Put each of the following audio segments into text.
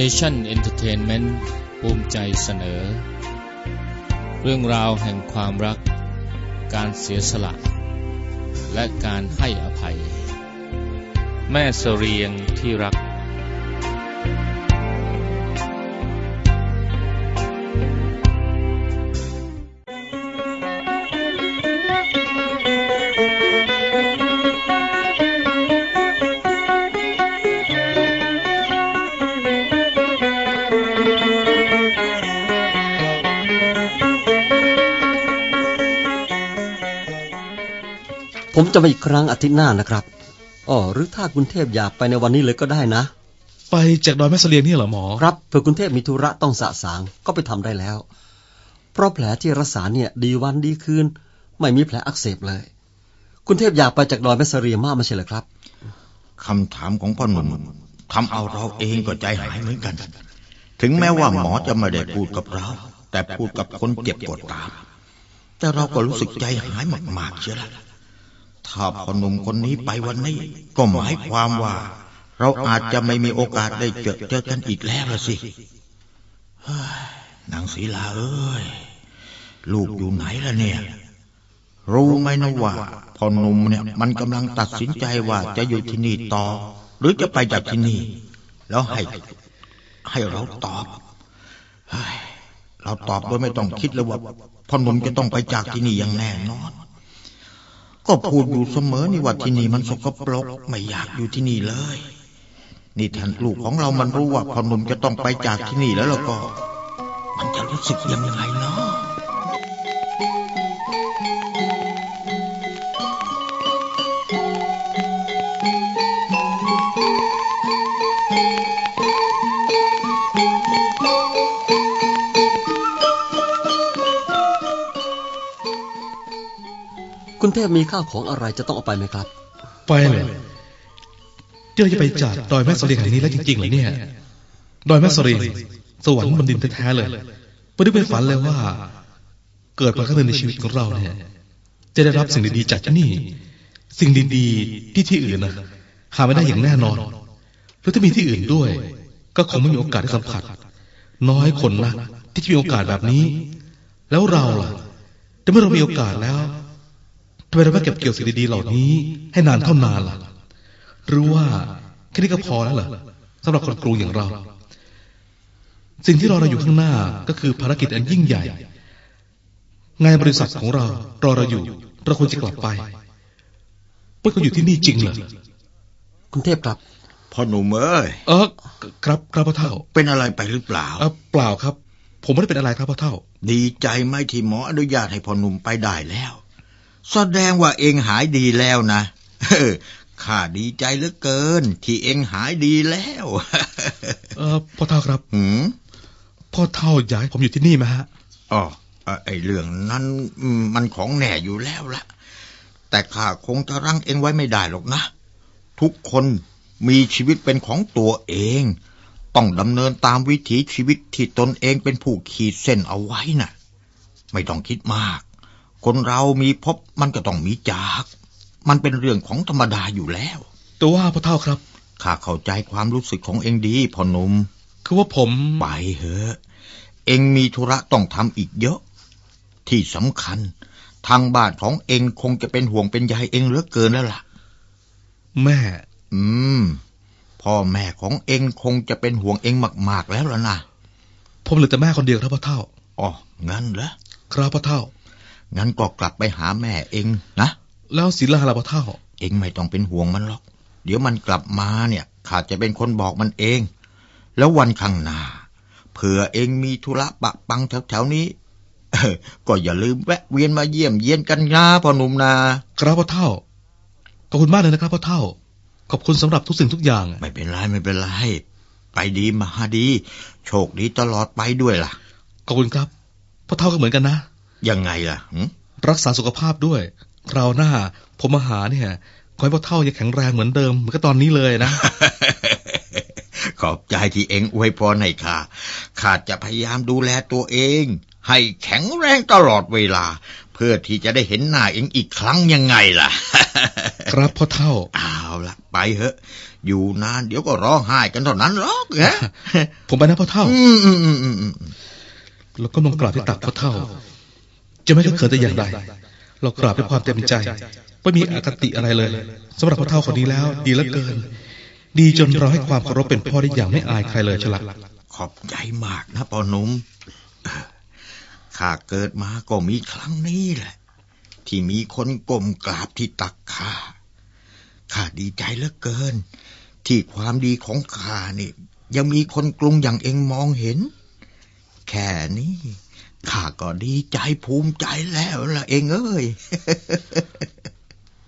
Asian Entertainment ภูมิใจเสนอ เรื่องราวแห่งความรัก การเสียสละ และการให้อภัย แม่เสรียงที่รัก ผมจะมาอีกครั้งอาทิตย์หน้านะครับอ๋อหรือถ้าคุณเทพอยากไปในวันนี้เลยก็ได้นะ ไปจากดอยแม่เสลียงนี่เหรอหมอ ครับเผื่อคุณเทพมีธุระต้องสะสางก็ไปทำได้แล้ว เพราะแผลที่รักษาเนี่ยดีวันดีคืน ไม่มีแผลอักเสบเลย คุณเทพอยากไปจากดอยแม่เสลียงมากไม่ใช่เหรอครับคำถามของพ่อหนุ่มทำเอาเราเองก็ใจหายเหมือนกัน ถึงแม้ว่าหมอจะไม่ได้พูดกับเรา แต่พูดกับคนเจ็บปวดตาม แต่เราก็รู้สึกใจหายมากๆเชียวละ ถ้าพอหนุ่มคนนี้ไปวันนี้ ก็หมายความว่า เราอาจจะไม่มีโอกาสได้เจอเจอกันอีกแล้วละสิฮนางศรีลาเอ้ย ลูกอยู่ไหนล่ะเนี่ย รู้ไหมนะว่าพอหนุ่มเนี่ยมันกำลังตัดสินใจว่าจะอยู่ที่นี่ต่อ หรือจะไปจากที่นี่ แล้วให้ ให้เราตอบเฮ้ยเราตอบโดยไม่ต้องคิดเลยว่าพ่อหนุ่มจะต้องไปจากที่นี่อย่างแน่นอน ก็พูดอยู่เสมอนี่ว่าที่นี่มันสกปรกไม่อยากอยู่ที่นี่เลย นี่ท่านลูกของเรามันรู้ว่าพ่อหนุ่มจะต้องไปจากที่นี่แล้วแล้วก็ มันจะรู้สึกยังไง เนาะคุณเทพมีข้าวของอะไรจะต้องเอาไปไหมครับ ไปเลยที่เราจะไปจากดอยแม่เสลียงแห่งนี้แล้วจริงๆเหรอเนี่ย ดอยแม่เสลียงสวรรค์บนดินแท้ๆเลยไม่ได้ไปฝันเลยว่า เกิดมาครั้งหนึ่งในชีวิตของเราเนี่ย จะได้รับสิ่งดีๆจากที่นี่ สิ่งดีๆที่ที่อื่นนะหาไม่ได้อย่างแน่นอนแล้วถ้ามีที่อื่นด้วย ก็คงไม่มีโอกาสได้สัมผัส น้อยคนนะที่จะมีโอกาสแบบนี้ แล้วเราล่ะแต่เมื่อเรามีโอกาสแล้ว ทำไมเราไม่เก็บเกี่ยวสิ่งดีๆเหล่านี้ ให้นานเท่านานล่ะ หรือว่าแค่นี้ก็พอแล้วเหรอสำหรับคนกรุงอย่างเรา สิ่งที่รอเราอยู่ข้างหน้าก็คือภารกิจอันยิ่งใหญ่ งานบริษัทของเรา รอเราอยู่ เราควรจะกลับไปเพื่อเขาอยู่ที่นี่จริงเหรอคุณเทพครับพ่อหนุ่มเอ้ยเออครับครับพ่อเท่า เป็นอะไรไปหรือเปล่าเออเปล่าครับ ผมไม่ได้เป็นอะไรครับพ่อเท่า ดีใจไหมที่หมออนุญาตให้พ่อหนุ่มไปได้แล้ว แสดงว่าเองหายดีแล้วนะเออข้าดีใจเหลือเกิน ที่เองหายดีแล้ว เออพ่อเท่าครับหืมพ่อเท่าอยากให้ผมอยู่ที่นี่ไหมฮะอ๋อเอ่อไอ้เรื่องนั้นอืมมันของแน่อยู่แล้วละแต่ข้าคงจะรั้งเองไว้ไม่ได้หรอกนะ ทุกคนมีชีวิตเป็นของตัวเอง ต้องดำเนินตามวิถีชีวิตที่ตนเองเป็นผู้ขีดเส้นเอาไว้น่ะ ไม่ต้องคิดมาก คนเรามีพบมันก็ต้องมีจาก มันเป็นเรื่องของธรรมดาอยู่แล้ว แต่ว่าพ่อเท่าครับ ข้าเข้าใจความรู้สึกของเองดีพ่อหนุ่ม คือว่าผม ไปเถอะ เองมีธุระต้องทำอีกเยอะ ที่สำคัญ ทางบ้านของเองคงจะเป็นห่วงเป็นใยเองเหลือเกินแล้วล่ะ แม่ อืม พ่อแม่ของเองคงจะเป็นห่วงเองมาก ๆ แล้วล่ะนะ ผมเหลือแต่แม่คนเดียวครับพ่อเท่า อ๋อ งั้นเหรอ ครับพ่อเท่า งั้นก็กลับไปหาแม่เองนะ แล้วศิลาล่ะพ่อเท่า เองไม่ต้องเป็นห่วงมันหรอก เดี๋ยวมันกลับมาเนี่ยข้าจะเป็นคนบอกมันเอง แล้ววันข้างหน้าเผื่อเองมีธุระปะปังแถวๆนี้เออก็อย่าลืมแวะเวียนมาเยี่ยมเยียนกันนะพ่อหนุ่มนาครับพ่อเท่าขอบคุณมากเลยนะครับพ่อเท่า ขอบคุณสำหรับทุกสิ่งทุกอย่าง ไม่เป็นไรไม่เป็นไรไปดีมาดี โชคดีตลอดไปด้วยล่ะ ขอบคุณครับพ่อเท่าก็เหมือนกันนะ ยังไงล่ะหึรักษาสุขภาพด้วยคราวหน้าผมมาหาเนี่ยขอให้พ่อเท่ายังแข็งแรงเหมือนเดิมเหมือนกับตอนนี้เลยนะ ขอบใจที่เองอวยพรให้ข้าข้าจะพยายามดูแลตัวเอง ให้แข็งแรงตลอดเวลา เพื่อที่จะได้เห็นหน้าเองอีกครั้งยังไงล่ะ ครับพ่อเท่าเอาละไปเหอะ อยู่นานเดี๋ยวก็ร้องไห้กันเท่านั้นหรอกฮะผมไปนะพ่อเท่า อืมอืมอืมอืมอืมแล้วก็นมกราบที่ตักพ่อเท่า จะไม่ได้เขินแต่อย่างใดเรากราบด้วยความเต็มใจไม่มีอคติอะไรเลยสำหรับพ่อเท่าคนนี้แล้ว ดีเหลือเกิน ดีจนเราให้ความเคารพเป็นพ่อได้อย่างไม่อายใครเลยฉลักขอบใจมากนะปอนุ่มข้าเกิดมาก็มีครั้งนี้แหละ ที่มีคนก้มกราบที่ตักข้าข้าดีใจเหลือเกิน ที่ความดีของข้านี่ ยังมีคนกรุงอย่างเองมองเห็น แค่นี้ ข้าก็ดีใจภูมิใจแล้วล่ะเองเอ้ย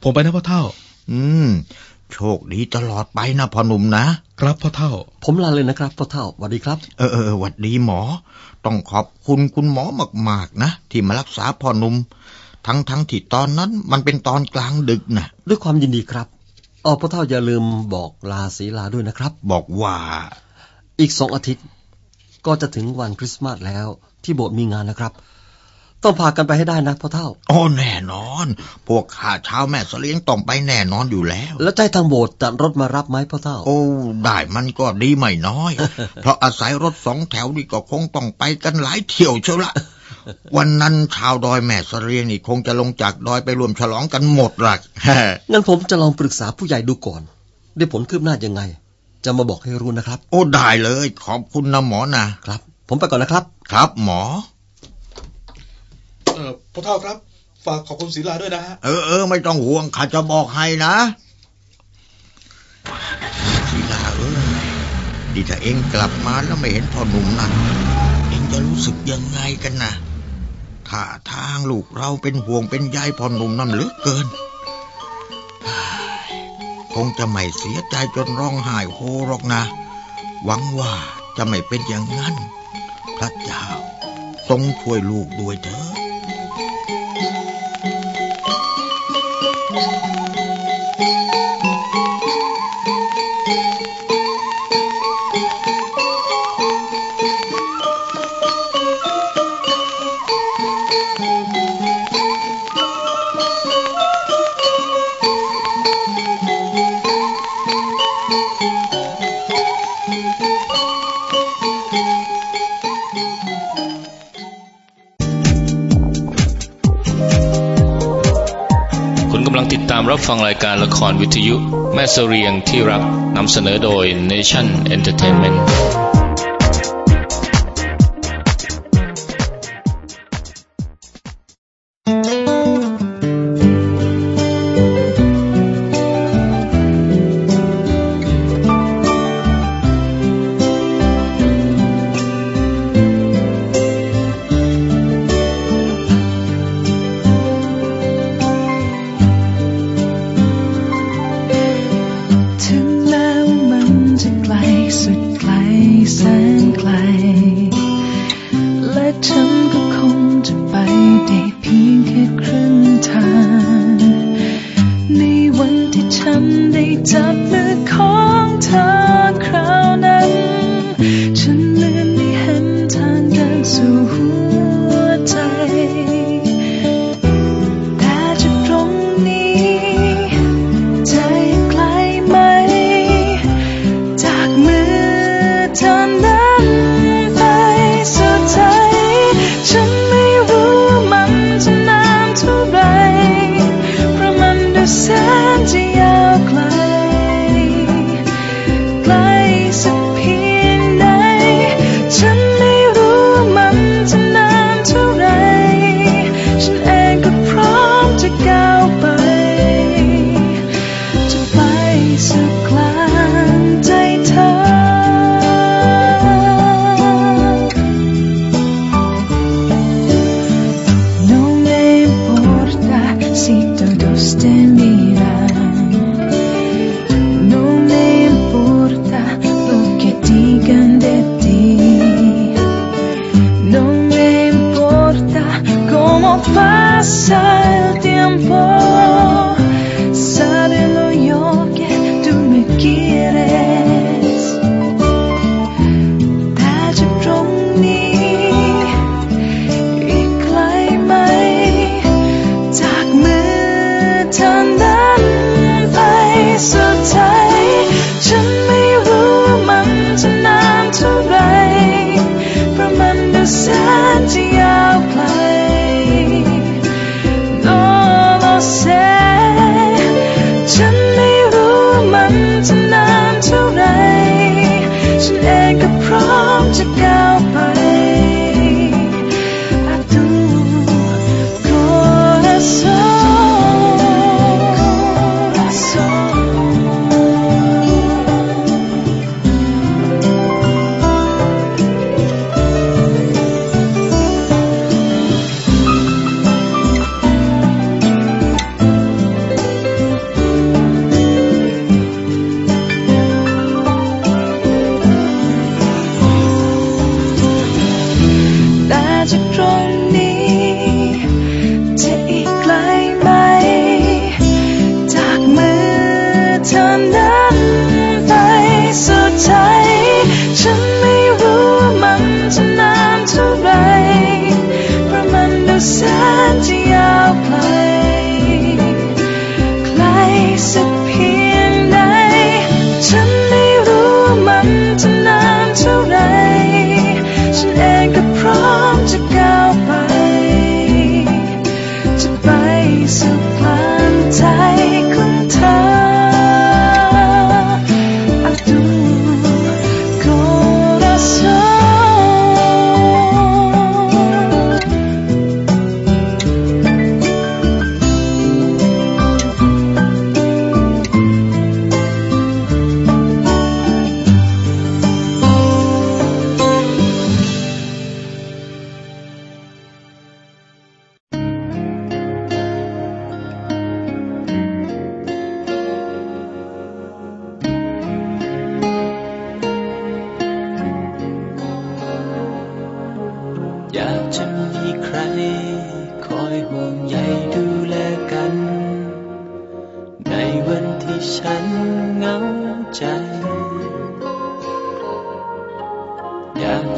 ผมไปนะพ่อเท่า อืม โชคดีตลอดไปนะพ่อหนุ่มนะ ครับพ่อเท่า ผมลาเลยนะครับพ่อเท่าสวัสดีครับ เออเออหวัดดีหมอ ต้องขอบคุณคุณหมอมากๆนะที่มารักษาพ่อหนุ่มทั้งทั้งที่ตอนนั้นมันเป็นตอนกลางดึกนะด้วยความยินดีครับอ๋อพ่อเท่าอย่าลืมบอกลาศีลาด้วยนะครับ บอกว่า อีกสองอาทิตย์ ก็จะถึงวันคริสต์มาสแล้ว ที่โบสถ์มีงานนะครับ ต้องพากันไปให้ได้นะพ่อเท่าโอ้แน่นอน พวกข้าเช้าวแม่เสลียงต้องไปแน่นอนอยู่แล้ว แล้วใจทางโบสถ์จัดรถมารับไหมพ่อเท่า โอ้ได้มันก็ดีไม่น้อย เพราะอาศัยรถสองแถวนี่ก็คงต้องไปกันหลายเที่ยวเชียวละวันนั้นชาวดอยแม่เสลียงนี่คงจะลงจากดอยไปรวมฉลองกันหมดหลักงั้นผมจะลองปรึกษาผู้ใหญ่ดูก่อน ได้ผลคืบหน้ายังไง จะมาบอกให้รู้นะครับ โอ้ได้เลย ขอบคุณนะหมอนะครับ ผมไปก่อนนะครับ ครับ หมอ เออพ่อเท่าครับ ฝากขอบคุณศีลาด้วยนะฮะ เออเออไม่ต้องห่วงข้าจะบอกให้นะศิลาเอ้ยดีถ้าเองกลับมาแล้วไม่เห็นพ่อหนุ่มนั่นเองจะรู้สึกยังไงกันนะท่าทางลูกเราเป็นห่วงเป็นใยพ่อหนุ่มนั่นเหลือเกินเฮ้ยคงจะไม่เสียใจจนร้องไห้โฮหรอกนะ หวังว่าจะไม่เป็นอย่างนั้น พระเจ้า ทรงช่วยลูกด้วยเถอะ ฟังรายการละครวิทยุแม่เสเรียงที่รักนำเสนอโดย Nation Entertainment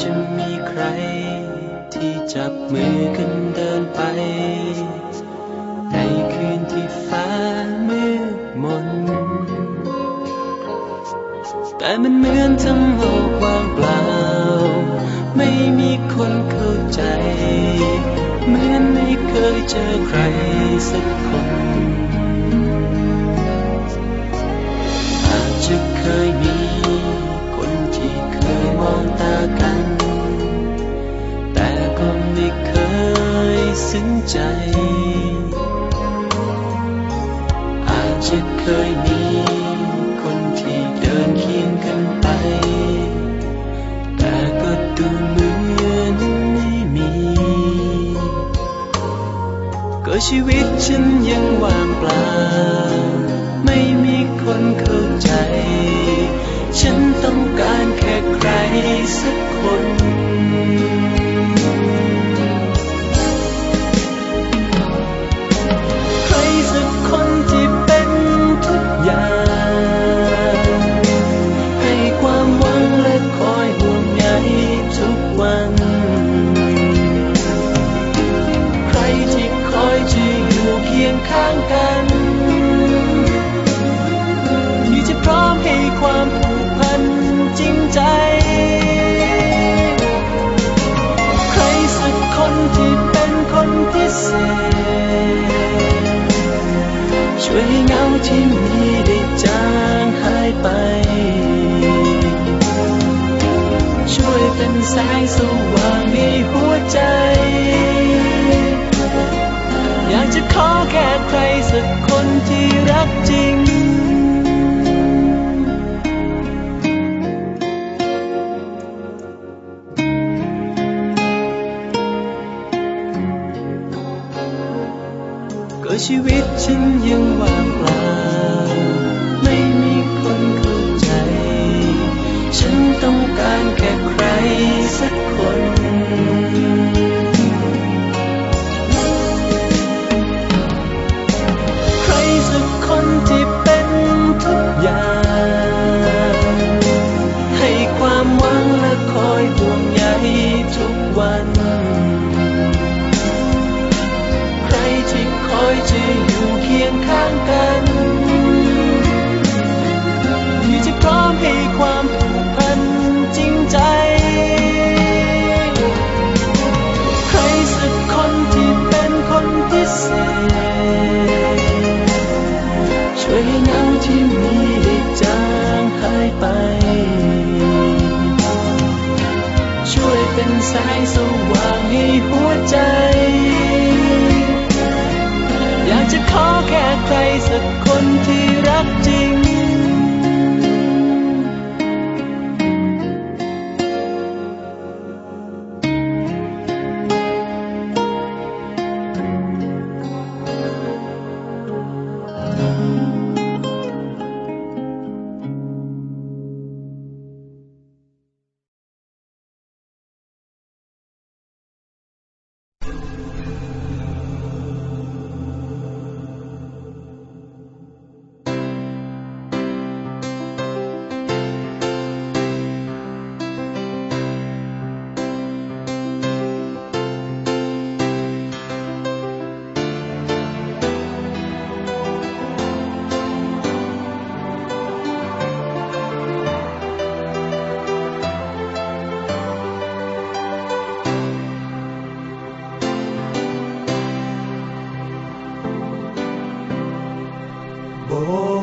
จะมีใคร ที่จับมือกันเดินไป ในคืนที่ฟ้ามืดมน แต่มันเหมือนทั้งโลกว่างเปล่า ไม่มีคนเข้าใจ เหมือนไม่เคยเจอใครสักคน ซึ้งใจ อาจจะเคยมีคนที่เดินเคียงกันไป แต่ก็ดูเหมือนไม่มี ก็ชีวิตฉันยังว่างเปล่า ไม่มีคนเข้าใจ ฉันต้องการแค่ใครสักคน ข้างกัน ที่จะพร้อมให้ความผูกพันจริงใจ ใครสักคนที่เป็นคนพิเศษ ช่วยให้เงาที่มี ความหวังและคอยห่วงใยทุกวัน ใครที่คอยจะอยู่เคียงข้างกัน ที่จะพร้อมให้ความผูกพันจริงใจ ใครสักคนที่เป็นคนพิเศษ ช่วยให้เงาที่มีได้จางหายไป แสงสว่างในหัวใจ อยากจะขอแค่ใครสักคนที่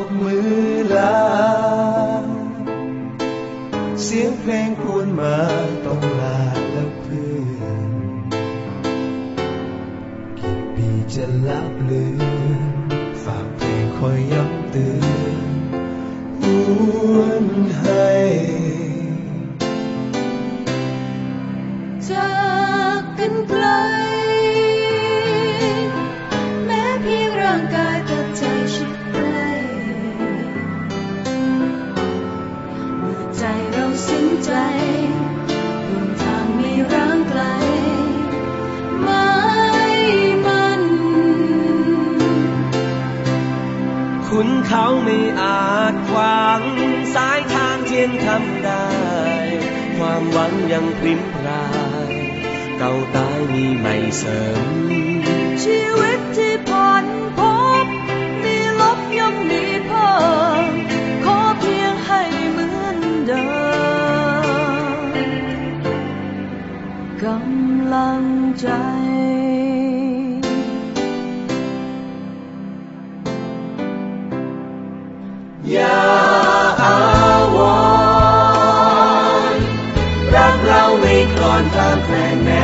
กมือลา เสียงเพลงควรมาต้องลาและเพื่อนกี่ปีจะลับียนทำได้ ความหวังยังพริ้มพราย เก่าตายมีใหม่เสริม ชีวิตที่ผ่านพบ มีลบย่อมมีเพิ่ม ขอเพียงให้เหมือนเดิมกำลังใจ ไม่ค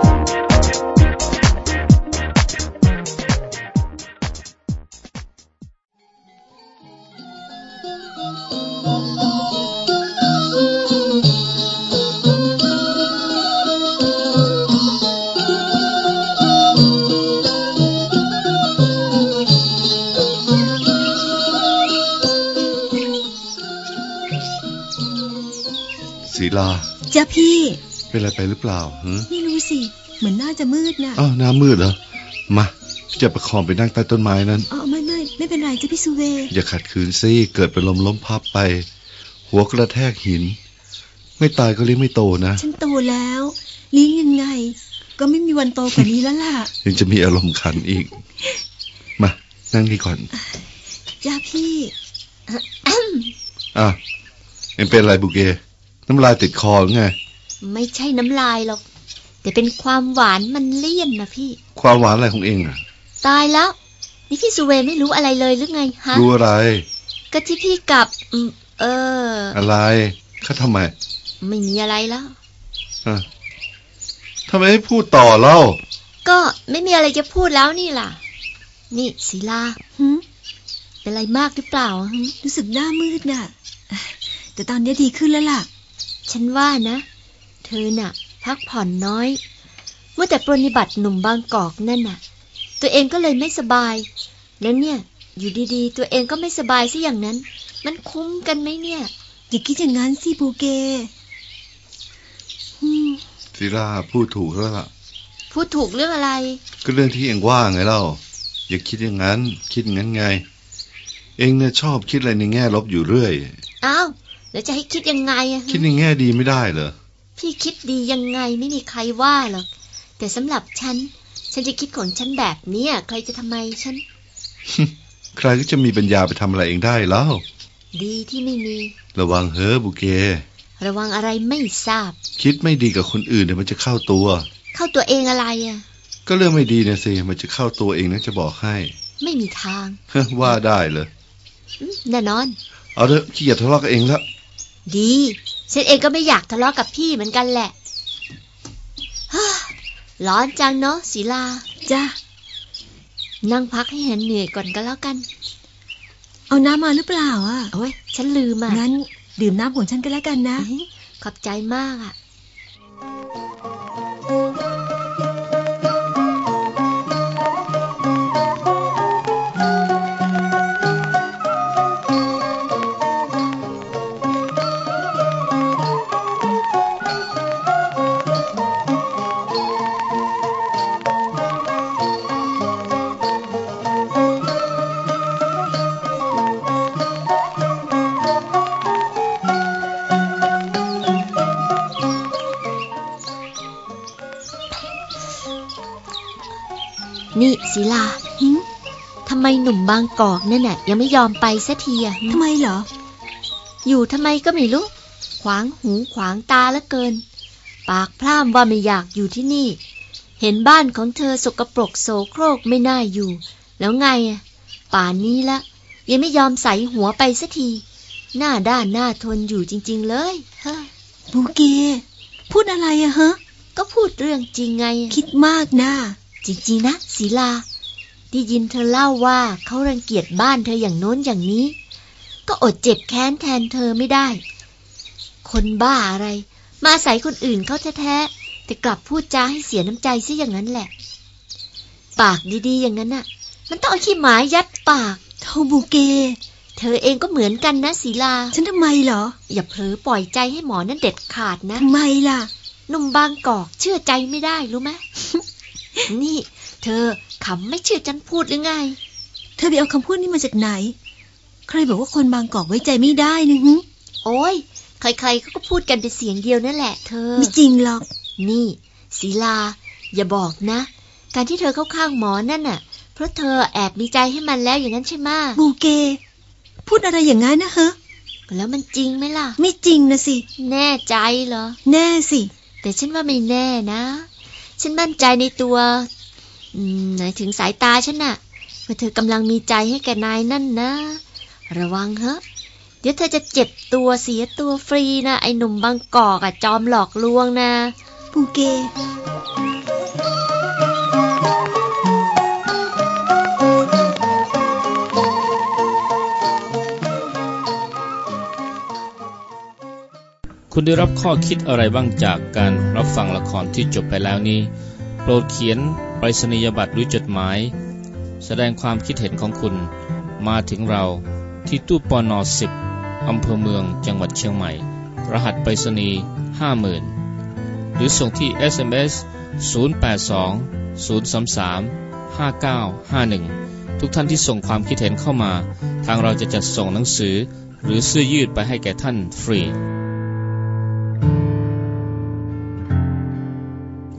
ลาจ้ะพี่ เป็นอะไรไปหรือเปล่าฮะไม่รู้สิ เหมือนน่าจะมืดน่ะอ้าวหน้ามืดเหรอ มาพี่จะประคองไปนั่งใต้ต้นไม้นั้นอ๋อไม่ไม่ไม่เป็นไรจ้ะพี่สุเว อย่าขัดขืนสิเกิดเป็นลมล้มพับไป หัวกระแทกหิน ไม่ตายก็เลี้ยงไม่โตนะฉันโตแล้วเลี้ยงยังไง ก็ไม่มีวันโตกว่านี้แล้วล่ะยังจะมีอารมณ์ขันอีก มา นั่งนี่ก่อนจ้าพี่อะเอ็งเป็นอะไรบุเก น้ำลายติดคอหรือไง ไม่ใช่น้ำลายหรอก แต่เป็นความหวานมันเลี่ยนนะพี่ ความหวานอะไรของเองอะ ตายแล้ว นี่พี่สุเวไม่รู้อะไรเลยหรือไงฮะ รู้อะไร ก็ที่พี่กลับอืมเออ อะไรเขาทำไม ไม่มีอะไรแล้วอะทำไมไม่พูดต่อเล่า ก็ไม่มีอะไรจะพูดแล้วนี่ล่ะ นี่ศิลาหืมเป็นอะไรมากหรือเปล่าหึรู้สึกหน้ามืดน่ะ แต่ตอนนี้ดีขึ้นแล้วล่ะ ฉันว่านะ เธอน่ะ พักผ่อนน้อย เมื่อแต่ปรนนิบัติหนุ่มบางกอกนั่นน่ะ ตัวเองก็เลยไม่สบาย แล้วเนี่ย อยู่ดีๆ ตัวเองก็ไม่สบายซะอย่างนั้น มันคุ้มกันไหมเนี่ยอย่าคิดอย่างนั้นสิบูเกอืมศิลาพูดถูกแล้วล่ะ พูดถูกเรื่องอะไร ก็เรื่องที่เองว่าไงเล่า อย่าคิดอย่างนั้น คิดอย่างนั้นไง เองเนี่ยชอบคิดอะไรในแง่ลบอยู่เรื่อย อ้าว แล้วจะให้คิดยังไงอะคิดในแง่ดีไม่ได้เหรอ พี่คิดดียังไงไม่มีใครว่าหรอก แต่สำหรับฉัน ฉันจะคิดของฉันแบบเนี้ยใครจะทำไมฉัน ใครก็จะมีปัญญาไปทำอะไรเองได้แล้ว ดีที่ไม่มี ระวังเฮ้อบุเก ระวังอะไรไม่ทราบ คิดไม่ดีกับคนอื่นเดี๋ยวมันจะเข้าตัว เข้าตัวเองอะไรอะก็เรื่องไม่ดีเนี่ยสิมันจะเข้าตัวเองนะจะบอกให้ ไม่มีทางเฮ้อว่าได้เลยอืมแน่นอน เอาเถอะขี้เกียจทะเลาะกันเองแล้ว ดีฉันเองก็ไม่อยากทะเลาะกับพี่เหมือนกันแหละฮ่าร้อนจังเนาะศิลาจ้านั่งพักให้เห็นเหนื่อยก่อนก็แล้วกัน เอาน้ำมาหรือเปล่าอะโอ้ยฉันลืมอะงั้น ดื่มน้ำของฉันก็แล้วกันนะอื้อขอบใจมากอะางกอกนั่นน่ะยังไม่ยอมไปสักทีอะหึทำไมเหรอ อยู่ทำไมก็ไม่รู้ ขวางหูขวางตาแล้วเกิน ปากพร่ำว่าไม่อยากอยู่ที่นี่ เห็นบ้านของเธอสกปรกโสโครกไม่น่าอยู่ แล้วไงอะป่านนี้ละ ยังไม่ยอมใส่หัวไปสักที หน้าด้านหน้าทนอยู่จริง ๆ เลยเฮ้ยบูเกพูดอะไรอะฮะ ก็พูดเรื่องจริงไง คิดมากนะจริงๆนะศิลา ได้ยินเธอเล่าว่าเขารังเกียจบ้านเธออย่างโน้นอย่างนี้ ก็อดเจ็บแค้นแทนเธอไม่ได้ คนบ้าอะไร มาอาศัยคนอื่นเขาแท้ๆแต่กลับพูดจาให้เสียน้ำใจซะอย่างนั้นแหละ ปากดีๆอย่างนั้นน่ะ มันต้องเอาขี้หมายัดปากโทบูเก เธอเองก็เหมือนกันนะศิลา ฉันทำไมเหรอ อย่าเผลอปล่อยใจให้หมอนั่นเด็ดขาดนะทำไมล่ะหนุ่มบางกอกเชื่อใจไม่ได้รู้ไหมนี่ เธอขำไม่เชื่อฉันพูดหรือไง เธอไปเอาคำพูดนี้มาจากไหน ใครบอกว่าคนบางกอกไว้ใจไม่ได้นะหึโอ้ยใครๆเขาก็พูดกันเป็นเสียงเดียวนั่นแหละ เธอ ไม่จริงหรอก นี่ศิลา อย่าบอกนะ การที่เธอเข้าข้างหมอนั่นน่ะ เพราะเธอแอบมีใจให้มันแล้วอย่างนั้นใช่ไหมะบูเก พูดอะไรอย่างนั้นนะฮะแล้วมันจริงไหมล่ะ ไม่จริงนะสิ แน่ใจเหรอ แน่สิ แต่ฉันว่าไม่แน่นะ ฉันมั่นใจในตัวอืม หมายถึงสายตาฉันน่ะว่าเธอกำลังมีใจให้แกนายนั่นนะ ระวังเถอะเดี๋ยวเธอจะเจ็บตัวเสียตัวฟรีนะ ไอ้หนุ่มบางกอกอะจอมหลอกลวงนะบูเกคุณได้รับข้อคิดอะไรบ้างจากการรับฟังละครที่จบไปแล้วนี้ โปรดเขียนไปรษณียบัตรหรือจดหมาย แสดงความคิดเห็นของคุณมาถึงเราที่ตู้ปอนอสิบอำเภอเมืองจังหวัดเชียงใหม่ รหัสไปรษณีย์50,000 หรือส่งที่ SMS 082 033 5951 ทุกท่านที่ส่งความคิดเห็นเข้ามา ทางเราจะจัดส่งหนังสือหรือเสื้อยืดไปให้แก่ท่านฟรี